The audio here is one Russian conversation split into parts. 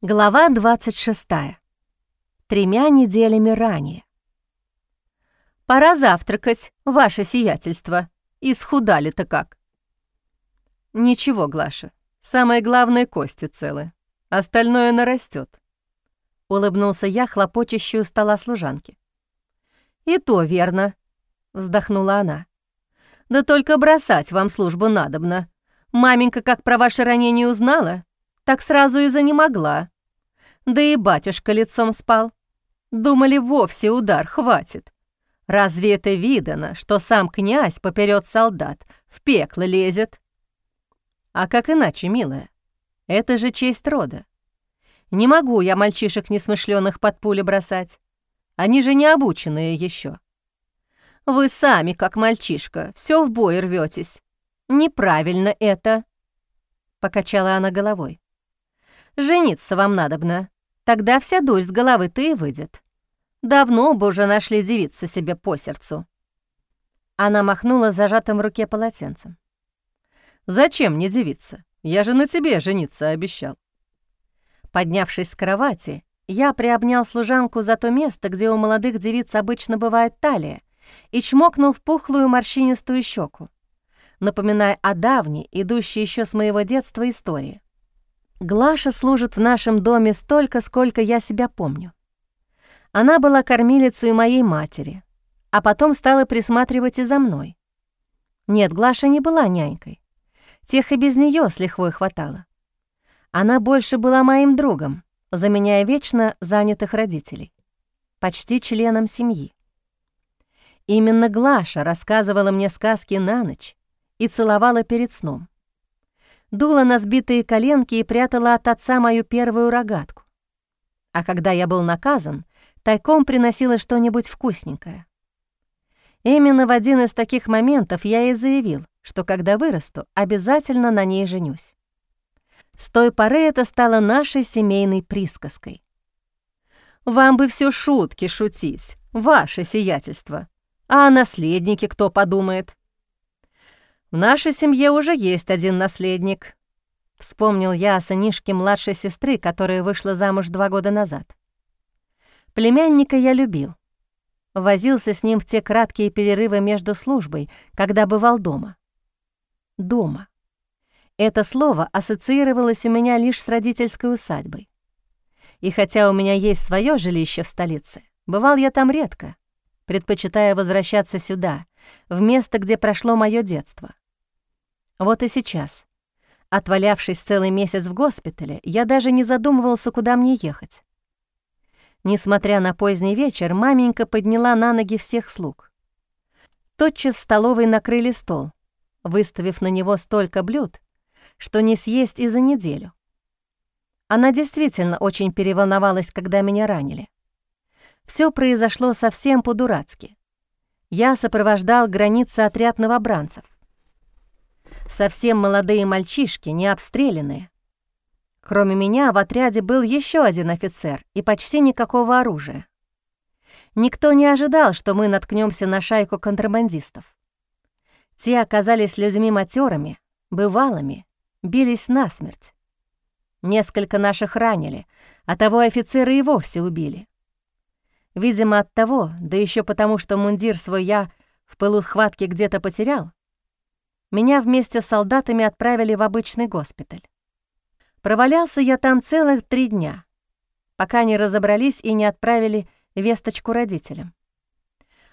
Глава 26. Тремя неделями ранее. «Пора завтракать, ваше сиятельство. Исхудали-то как?» «Ничего, Глаша. Самое главное — кости целы. Остальное нарастет. Улыбнулся я, хлопочущую стола служанки. «И то верно», — вздохнула она. «Да только бросать вам службу надобно. Маменька, как про ваше ранение узнала, так сразу и занемогла. Да и батюшка лицом спал. Думали, вовсе удар хватит. Разве это видано, что сам князь поперед солдат в пекло лезет? А как иначе, милая? Это же честь рода. Не могу я мальчишек несмышленых под пули бросать. Они же не обученные еще. Вы сами, как мальчишка, все в бой рветесь. Неправильно это. Покачала она головой. Жениться вам надобно. Тогда вся дурь с головы-то и выйдет. Давно бы уже нашли девицу себе по сердцу». Она махнула зажатым в руке полотенцем. «Зачем мне девица? Я же на тебе жениться обещал». Поднявшись с кровати, я приобнял служанку за то место, где у молодых девиц обычно бывает талия, и чмокнул в пухлую морщинистую щеку, напоминая о давней, идущей еще с моего детства истории. Глаша служит в нашем доме столько, сколько я себя помню. Она была кормилицей моей матери, а потом стала присматривать и за мной. Нет, Глаша не была нянькой. Тех и без нее с лихвой хватало. Она больше была моим другом, заменяя вечно занятых родителей, почти членом семьи. Именно Глаша рассказывала мне сказки на ночь и целовала перед сном дула на сбитые коленки и прятала от отца мою первую рогатку. А когда я был наказан, тайком приносила что-нибудь вкусненькое. Именно в один из таких моментов я и заявил, что когда вырасту, обязательно на ней женюсь. С той поры это стало нашей семейной присказкой. «Вам бы все шутки шутить, ваше сиятельство. А о наследнике кто подумает?» В нашей семье уже есть один наследник. Вспомнил я о сынишке младшей сестры, которая вышла замуж два года назад. Племянника я любил. Возился с ним в те краткие перерывы между службой, когда бывал дома. Дома. Это слово ассоциировалось у меня лишь с родительской усадьбой. И хотя у меня есть свое жилище в столице, бывал я там редко, предпочитая возвращаться сюда, в место, где прошло мое детство. Вот и сейчас, отвалявшись целый месяц в госпитале, я даже не задумывался, куда мне ехать. Несмотря на поздний вечер, маменька подняла на ноги всех слуг. Тотчас в столовой накрыли стол, выставив на него столько блюд, что не съесть и за неделю. Она действительно очень переволновалась, когда меня ранили. Все произошло совсем по-дурацки. Я сопровождал границы отряд новобранцев совсем молодые мальчишки, не обстрелянные. Кроме меня в отряде был еще один офицер и почти никакого оружия. Никто не ожидал, что мы наткнемся на шайку контрабандистов. Те оказались людьми матерыми, бывалыми, бились насмерть. Несколько наших ранили, а того офицера и вовсе убили. Видимо, от того, да еще потому, что мундир свой я в пылу схватки где-то потерял, меня вместе с солдатами отправили в обычный госпиталь. Провалялся я там целых три дня, пока не разобрались и не отправили весточку родителям.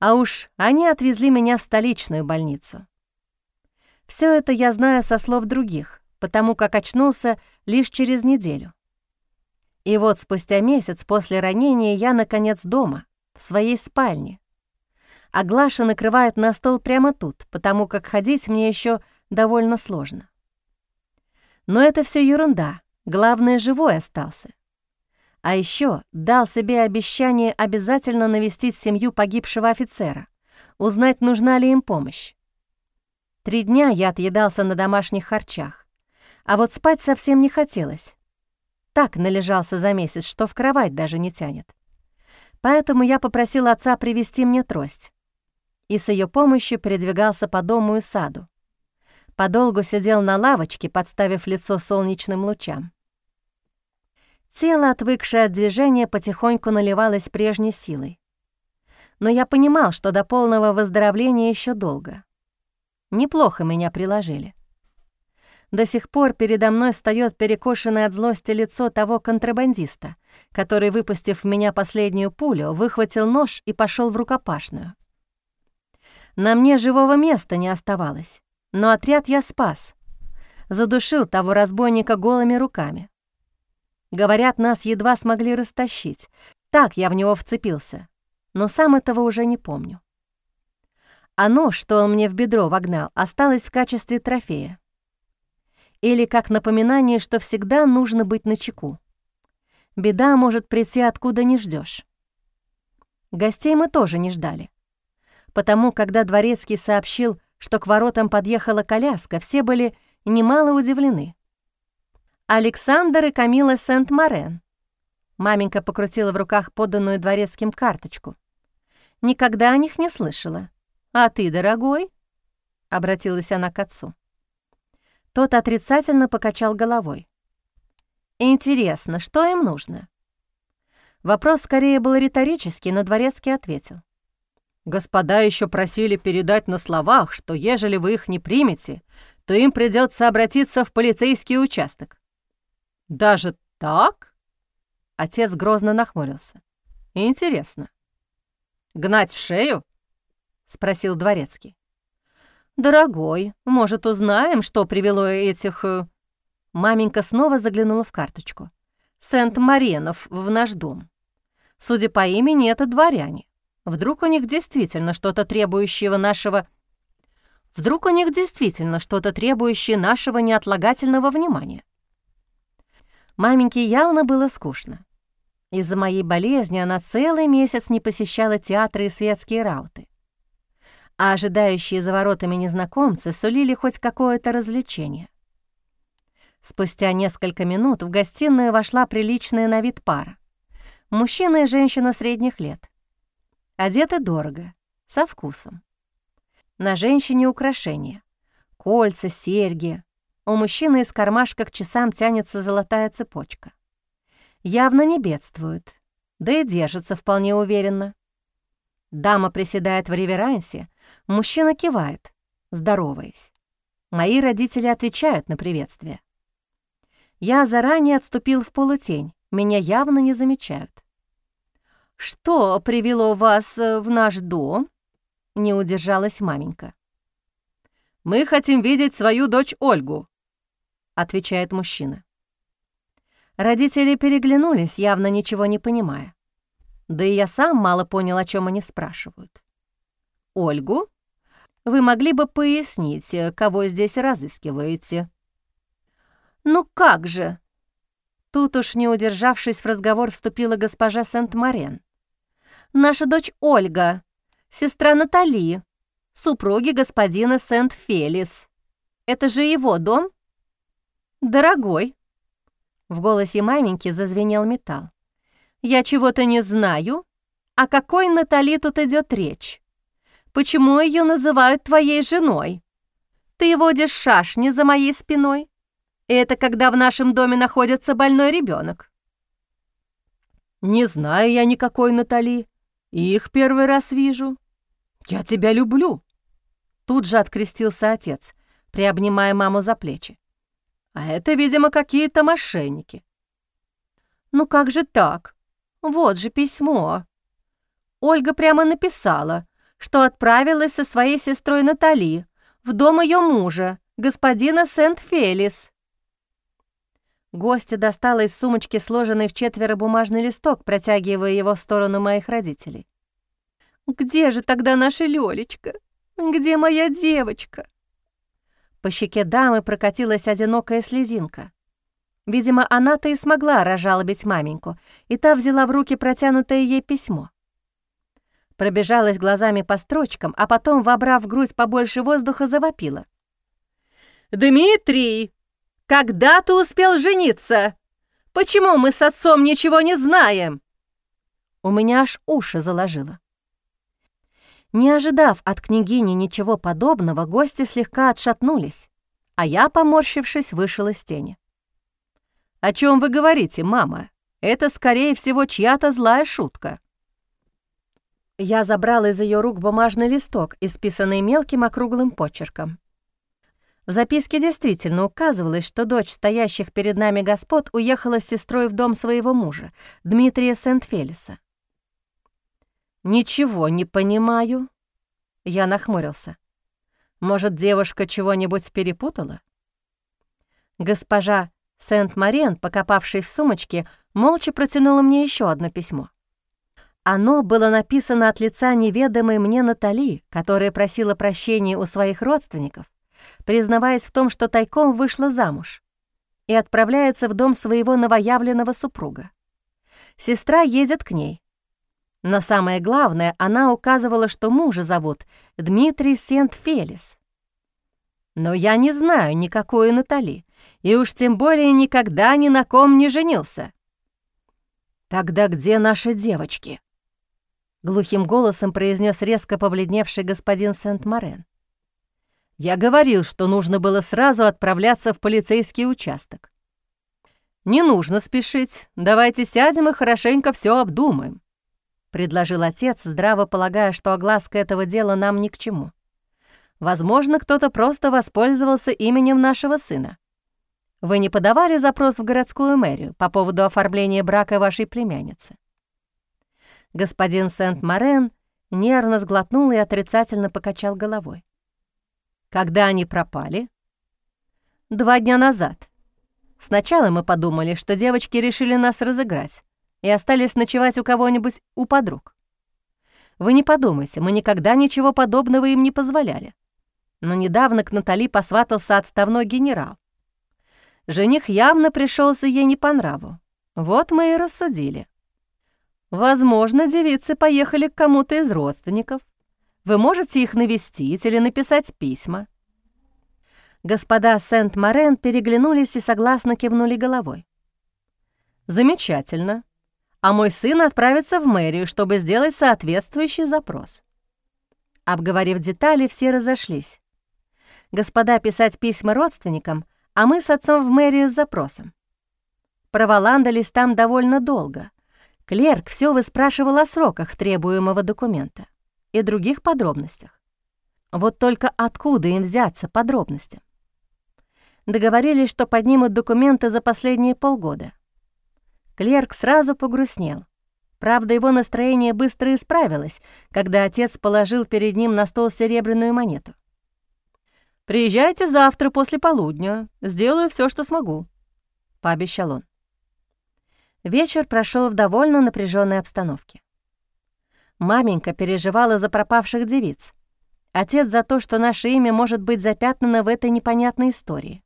А уж они отвезли меня в столичную больницу. Все это я знаю со слов других, потому как очнулся лишь через неделю. И вот спустя месяц после ранения я, наконец, дома, в своей спальне, а Глаша накрывает на стол прямо тут, потому как ходить мне еще довольно сложно. Но это все ерунда, главное, живой остался. А еще дал себе обещание обязательно навестить семью погибшего офицера, узнать, нужна ли им помощь. Три дня я отъедался на домашних харчах, а вот спать совсем не хотелось. Так належался за месяц, что в кровать даже не тянет. Поэтому я попросил отца привезти мне трость и с ее помощью передвигался по дому и саду. Подолгу сидел на лавочке, подставив лицо солнечным лучам. Тело, отвыкшее от движения, потихоньку наливалось прежней силой. Но я понимал, что до полного выздоровления еще долго. Неплохо меня приложили. До сих пор передо мной встаёт перекошенное от злости лицо того контрабандиста, который, выпустив в меня последнюю пулю, выхватил нож и пошел в рукопашную. На мне живого места не оставалось, но отряд я спас. Задушил того разбойника голыми руками. Говорят, нас едва смогли растащить. Так я в него вцепился, но сам этого уже не помню. А нож, что он мне в бедро вогнал, осталось в качестве трофея или как напоминание, что всегда нужно быть начеку. Беда может прийти откуда не ждешь. Гостей мы тоже не ждали. Потому, когда Дворецкий сообщил, что к воротам подъехала коляска, все были немало удивлены. Александр и Камила Сент-Морен. Маменька покрутила в руках поданную Дворецким карточку. Никогда о них не слышала. «А ты, дорогой?» — обратилась она к отцу. Тот отрицательно покачал головой. «Интересно, что им нужно?» Вопрос скорее был риторический, но Дворецкий ответил. «Господа еще просили передать на словах, что ежели вы их не примете, то им придется обратиться в полицейский участок». «Даже так?» Отец грозно нахмурился. «Интересно. Гнать в шею?» — спросил Дворецкий. «Дорогой, может, узнаем, что привело этих...» э, Маменька снова заглянула в карточку. «Сент-Маренов в наш дом. Судя по имени, это дворяне. Вдруг у них действительно что-то требующего нашего... Вдруг у них действительно что-то требующее нашего неотлагательного внимания?» Маменьке явно было скучно. Из-за моей болезни она целый месяц не посещала театры и светские рауты а ожидающие за воротами незнакомцы сулили хоть какое-то развлечение. Спустя несколько минут в гостиную вошла приличная на вид пара. Мужчина и женщина средних лет. Одеты дорого, со вкусом. На женщине украшения. Кольца, серьги. У мужчины из кармашка к часам тянется золотая цепочка. Явно не бедствуют, да и держится вполне уверенно. Дама приседает в реверансе, мужчина кивает, здороваясь. Мои родители отвечают на приветствие. Я заранее отступил в полутень, меня явно не замечают. «Что привело вас э, в наш дом?» — не удержалась маменька. «Мы хотим видеть свою дочь Ольгу», — отвечает мужчина. Родители переглянулись, явно ничего не понимая. Да и я сам мало понял, о чем они спрашивают. «Ольгу? Вы могли бы пояснить, э, кого здесь разыскиваете?» «Ну как же?» Тут уж не удержавшись в разговор, вступила госпожа Сент-Марен. «Наша дочь Ольга, сестра Натали, супруги господина Сент-Фелис. Это же его дом?» «Дорогой!» В голосе маменьки зазвенел металл. Я чего-то не знаю? О какой Натали тут идет речь? Почему ее называют твоей женой? Ты водишь шашни за моей спиной? Это когда в нашем доме находится больной ребенок. Не знаю я никакой Натали. Их первый раз вижу. Я тебя люблю. Тут же открестился отец, приобнимая маму за плечи. А это, видимо, какие-то мошенники. Ну как же так? Вот же письмо. Ольга прямо написала, что отправилась со своей сестрой Натали в дом ее мужа, господина Сент-Фелис. Гостья достала из сумочки сложенный в четверо бумажный листок, протягивая его в сторону моих родителей. «Где же тогда наша Лёлечка? Где моя девочка?» По щеке дамы прокатилась одинокая слезинка. Видимо, она-то и смогла разжалобить маменьку, и та взяла в руки протянутое ей письмо. Пробежалась глазами по строчкам, а потом, вобрав в грудь побольше воздуха, завопила. «Дмитрий, когда ты успел жениться? Почему мы с отцом ничего не знаем?» У меня аж уши заложило. Не ожидав от княгини ничего подобного, гости слегка отшатнулись, а я, поморщившись, вышел из тени. «О чем вы говорите, мама?» Это, скорее всего, чья-то злая шутка. Я забрал из ее рук бумажный листок, исписанный мелким округлым почерком. В записке действительно указывалось, что дочь стоящих перед нами господ уехала с сестрой в дом своего мужа, Дмитрия Сент-Фелиса. «Ничего не понимаю», — я нахмурился. «Может, девушка чего-нибудь перепутала?» Госпожа Сент-Марен, покопавшись в сумочке, молча протянула мне еще одно письмо. Оно было написано от лица неведомой мне Натали, которая просила прощения у своих родственников, признаваясь в том, что тайком вышла замуж, и отправляется в дом своего новоявленного супруга. Сестра едет к ней. Но самое главное, она указывала, что мужа зовут Дмитрий Сент-Фелис. Но я не знаю никакую Натали, и уж тем более никогда ни на ком не женился. «Тогда где наши девочки?» Глухим голосом произнес резко побледневший господин Сент-Морен. «Я говорил, что нужно было сразу отправляться в полицейский участок. Не нужно спешить, давайте сядем и хорошенько все обдумаем», — предложил отец, здраво полагая, что огласка этого дела нам ни к чему. «Возможно, кто-то просто воспользовался именем нашего сына. Вы не подавали запрос в городскую мэрию по поводу оформления брака вашей племянницы?» Господин Сент-Морен нервно сглотнул и отрицательно покачал головой. «Когда они пропали?» «Два дня назад. Сначала мы подумали, что девочки решили нас разыграть и остались ночевать у кого-нибудь у подруг. Вы не подумайте, мы никогда ничего подобного им не позволяли. Но недавно к Натали посватался отставной генерал. Жених явно пришелся ей не по нраву. Вот мы и рассудили. Возможно, девицы поехали к кому-то из родственников. Вы можете их навестить или написать письма. Господа Сент-Морен переглянулись и согласно кивнули головой. «Замечательно. А мой сын отправится в мэрию, чтобы сделать соответствующий запрос». Обговорив детали, все разошлись. Господа писать письма родственникам — а мы с отцом в мэрию с запросом. Проволандались там довольно долго. Клерк все выспрашивал о сроках требуемого документа и других подробностях. Вот только откуда им взяться подробностям? Договорились, что поднимут документы за последние полгода. Клерк сразу погрустнел. Правда, его настроение быстро исправилось, когда отец положил перед ним на стол серебряную монету. «Приезжайте завтра после полудня. Сделаю все, что смогу», — пообещал он. Вечер прошел в довольно напряженной обстановке. Маменька переживала за пропавших девиц. Отец за то, что наше имя может быть запятнано в этой непонятной истории.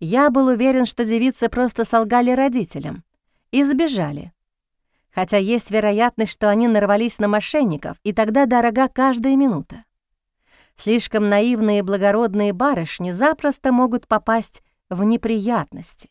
Я был уверен, что девицы просто солгали родителям и сбежали. Хотя есть вероятность, что они нарвались на мошенников, и тогда дорога каждая минута. Слишком наивные и благородные барышни запросто могут попасть в неприятности.